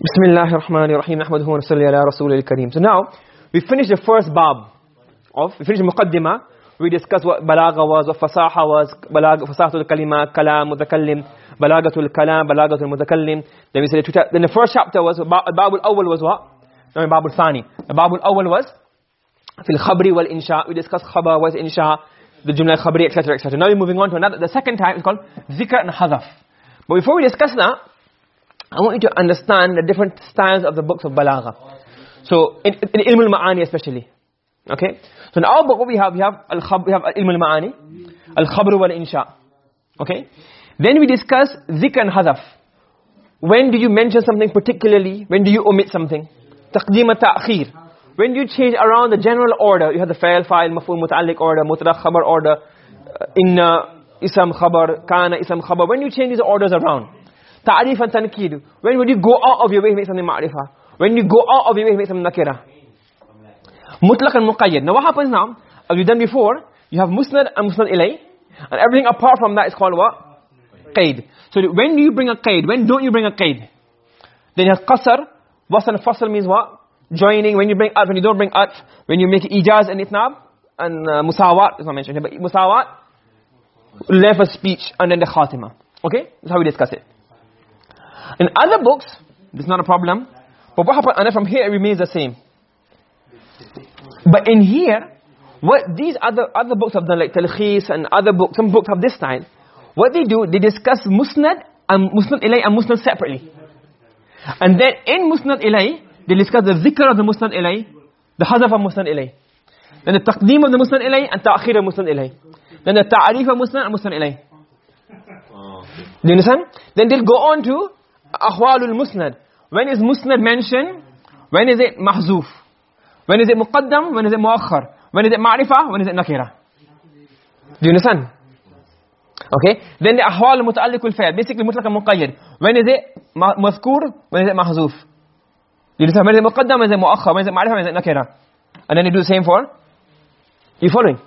Bismillahir Rahmanir Rahim. Nahmaduhu wa nusalli ala Rasulil Kareem. So now, we finished the first bab of, we finished Muqaddimah. We discussed what balagha was, what fasaha was, balagha, fasahatul kalima, kalam, mutakallim, balagatul kalam, balagatul mutakallim. Then we said, the then the first chapter was, babul awwal was what? No, babul thani. The babul awwal was, fil khabri wal insha. We discussed khabar, was insha, the jumla khabri, etc., etc. Now we're moving on to another, the second type is called zikr and hadaf. But before we discuss that, I want you to understand the different styles of the books of balagha. So in, in ilm al-ma'ani especially. Okay? So in our book what we have, we have al-khab, we have ilm al-ma'ani, al-khabr wal-insha. Okay? Then we discuss zikr and hadaf. When do you mention something particularly? When do you omit something? Taqdeem ta'khir. When do you change around the general order? You have the fa'il, fa'il, maf'ul, muta'alliq order, mutlaq khabar order, uh, inna, isam khabar, kana, isam khabar. When do you change these orders around? Ta'rif and tankid. When would you go out of your way to make something ma'rifah? When you go out of your way to make something nakira? Mutlaq muqayyad. Now what happens now? As we've done before, you have musnad and musnad ilay. And everything apart from that is called what? Qaid. So when do you bring a qaid? When don't you bring a qaid? Then you have qasr. Wasl and fasl means what? Joining. When you bring at, when you don't bring at. When you make ijaz and itnab. And uh, musawat is not mentioned here. But musawat, length a speech. And then the khatima. Okay? That's how we discuss it. In other books, this not a problem. But what happens, and from here it remains the same. But in here, what these other other books have done, like Talkhis and other books, some books have this style. What they do, they discuss Musnad and Musnad Ilay and Musnad separately. And then in Musnad Ilay, they discuss the zikr of the Musnad Ilay, the hadaf of Musnad Ilay. Then the taqdeem of the Musnad Ilay and ta'khir of Musnad Ilay. Then the ta'arif of Musnad and Musnad Ilay. Oh, do you understand? Then they'll go on to ahwalul musnad when is musnad mentioned when is it mahzuf when is it muqaddam when is it muakhar when is it ma'rifah when is it nakira do you understand okay then the ahwal mutaalliq bil fi'l basically mutlaq and muqayyad when is it mazkur when is it mahzuf do you understand when is it muqaddam when is it muakhar when is it ma'rifah when is it nakira and then they do the same for you following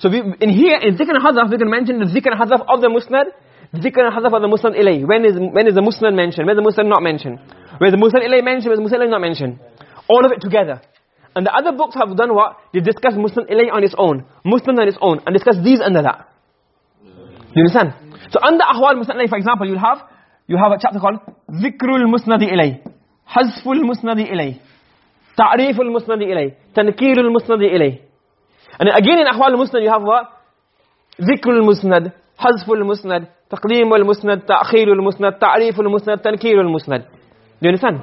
so we, in here in zikr and hadaf we can mention the zikr and hadaf of the musnad Zikr and hadaf of the musnad ilay. When is, when is the musnad mentioned? When is the musnad not mentioned? Where is the musnad ilay mentioned? Where is the musnad ilay not mentioned? All of it together. And the other books have done what? They discuss musnad ilay on its own. Musnad on its own. And discuss these under that. You understand? So under ahwal musnad ilay, for example, you'll have, you have a chapter called Zikrul musnadi ilay. Hazful musnadi ilay. Ta'riful musnadi ilay. Tankirul musnadi ilay. And again in ahwal musnad you have what? Zikrul musnad. Hazful musnad. تقديم المسند تأخير المسند تعريف المسند تنكير المسند do you understand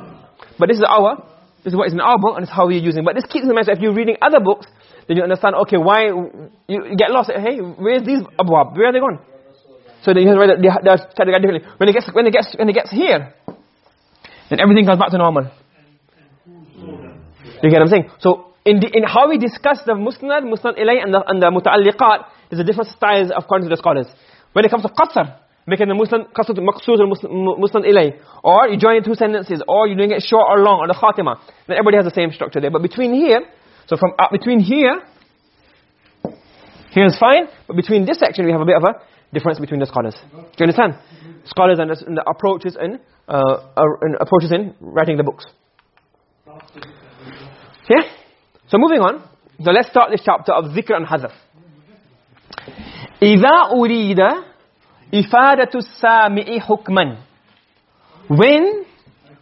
but this is our this is what is in our book and it's how we're using but this keeps in mind so if you're reading other books then you understand okay why you get lost hey where's these abwab where are they gone so then you have to write they are differently when it gets when it gets when it gets here then everything comes back to normal you get what I'm saying so in the, in how we discuss the musnad musnad ilay and the and the mutaalliqat there's a different styles according to the scholars when it comes to qasr, making the muslim qasr maqsood muslim ilay, or you join two sentences, or you're doing it short or long, or the khatima, then everybody has the same structure there. But between here, so from between here, here is fine, but between this section we have a bit of a difference between the scholars. Do you understand? Scholars and the, and the approaches in, uh, in approaches in writing the books. Yeah? So moving on, so let's start this chapter of zikr and hazaf. إذا أريد إفادة السامع حكما when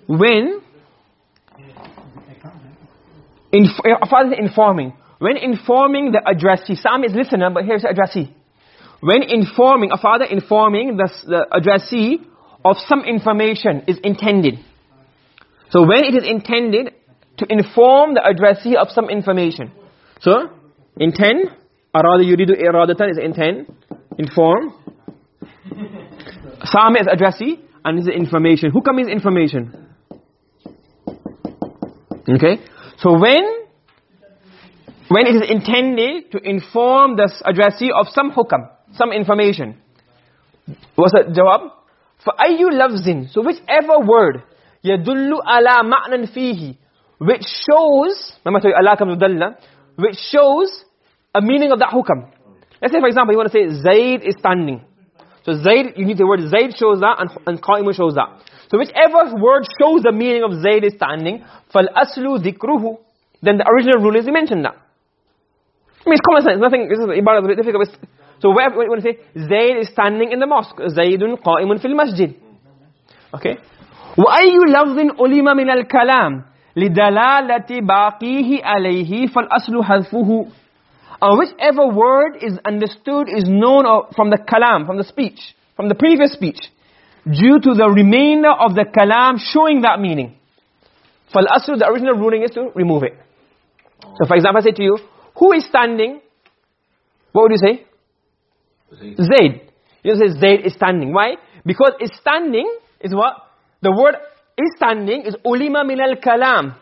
when in, informing when informing the addressee Sam is listener but here's the addressee when informing a father informing the, the addressee of some information is intended so when it is intended to inform the addressee of some information so intend arada yuridu iradatan is intent inform. Sami is addressee and this is information. Hukam means information? Okay. So when when it is intended to inform the addressee of some hukam some information what's the jawab? Fa ayyu lafzin. So whichever word yadullu ala ma'nan fihi which shows remember ala comes dalla which shows a meaning of that hukam. Let's say for example you want to say Zaid is standing. So Zaid, you need the word Zaid shows that and, and Qa'imun shows that. So whichever word shows the meaning of Zaid is standing, فَالْأَصْلُ ذِكْرُهُ Then the original rule is you mentioned that. I mean it's common sense, nothing, this is Ibarah is very difficult. so where, when you want to say Zaid is standing in the mosque, Zaidun Qa'imun fil Masjid. Okay? وَأَيُّ لَفْظٍ أُلِمَ مِنَ الْكَلَامِ لِدَلَالَةِ بَاقِيهِ عَلَيْهِ فَالْأَصْلُ حَذْفُهُ And whichever word is understood, is known from the kalam, from the speech, from the previous speech, due to the remainder of the kalam showing that meaning. فَالْأَصْلُ The original ruling is to remove it. So for example, I say to you, who is standing? What would you say? Zayd. Zayd. You say Zayd is standing. Why? Because it's standing is what? The word is standing is ulima min al-kalam.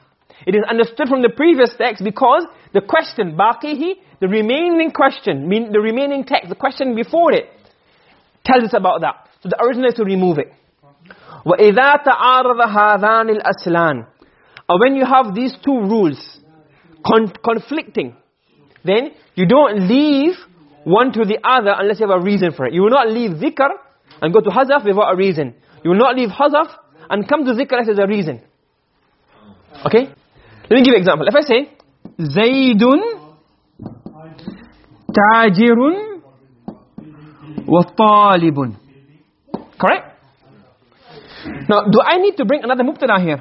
It is understood from the previous text because the question, baqihi, the remaining question, mean the remaining text, the question before it, tells us about that. So the original is to remove it. وَإِذَا تَعَارَضَ هَذَانِ الْأَسْلَانِ And when you have these two rules con conflicting, then you don't leave one to the other unless you have a reason for it. You will not leave dhikr and go to hazaf without a reason. You will not leave hazaf and come to dhikr unless there's a reason. Okay? Let me give you an example. If I say, Zaydun tajirun wa talibun. Correct? Now, do I need to bring another mubtada here?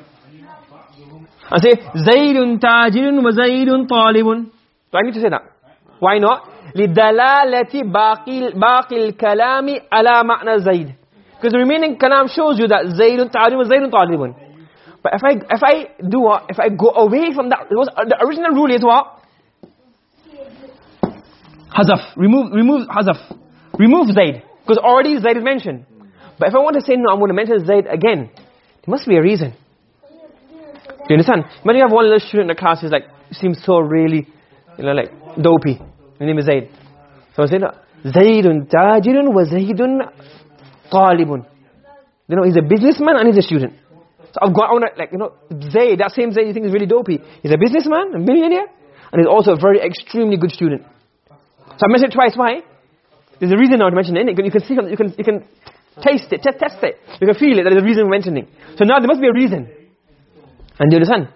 I say, Zaydun tajirun wa Zaydun talibun. Do I need to say that? Why not? لِدَلَالَةِ باقي, باقي الكلام على معنى زيد. Because the remaining kalam shows you that زيد تعلم زيد طالب. But if I, if I do what? If I go away from that, was, the original rule is what? Hazaf. Remove, remove hazaf. Remove Zaid. Because already Zaid is mentioned. But if I want to say, no, I'm going to mention Zaid again, there must be a reason. Do you understand? When you have one little student in the class who's like, seems so really, you know, like, dopey. His name is Zaid. So I say, Zaidun tajirun wa Zaidun talibun. You know, he's a businessman and he's a student. So I've got on like, you know, Zaid, that same Zaid you think is really dopey. He's a businessman, a millionaire, and he's also a very extremely good student. So I mentioned it twice, why? There's a reason now to mention it, you can see, you can, you can taste it, test, test it. You can feel it, there's a reason mentioning. So now there must be a reason. And do you understand?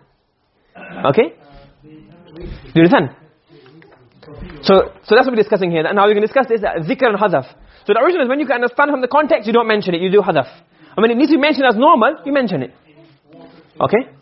Okay? Do you understand? So, so that's what we're discussing here. And now going to discuss this, uh, zikr and hadaf. So the original is when you can understand from the context, you don't mention it, you do hadaf. And when it needs to be mentioned as normal, you mention it. Okay?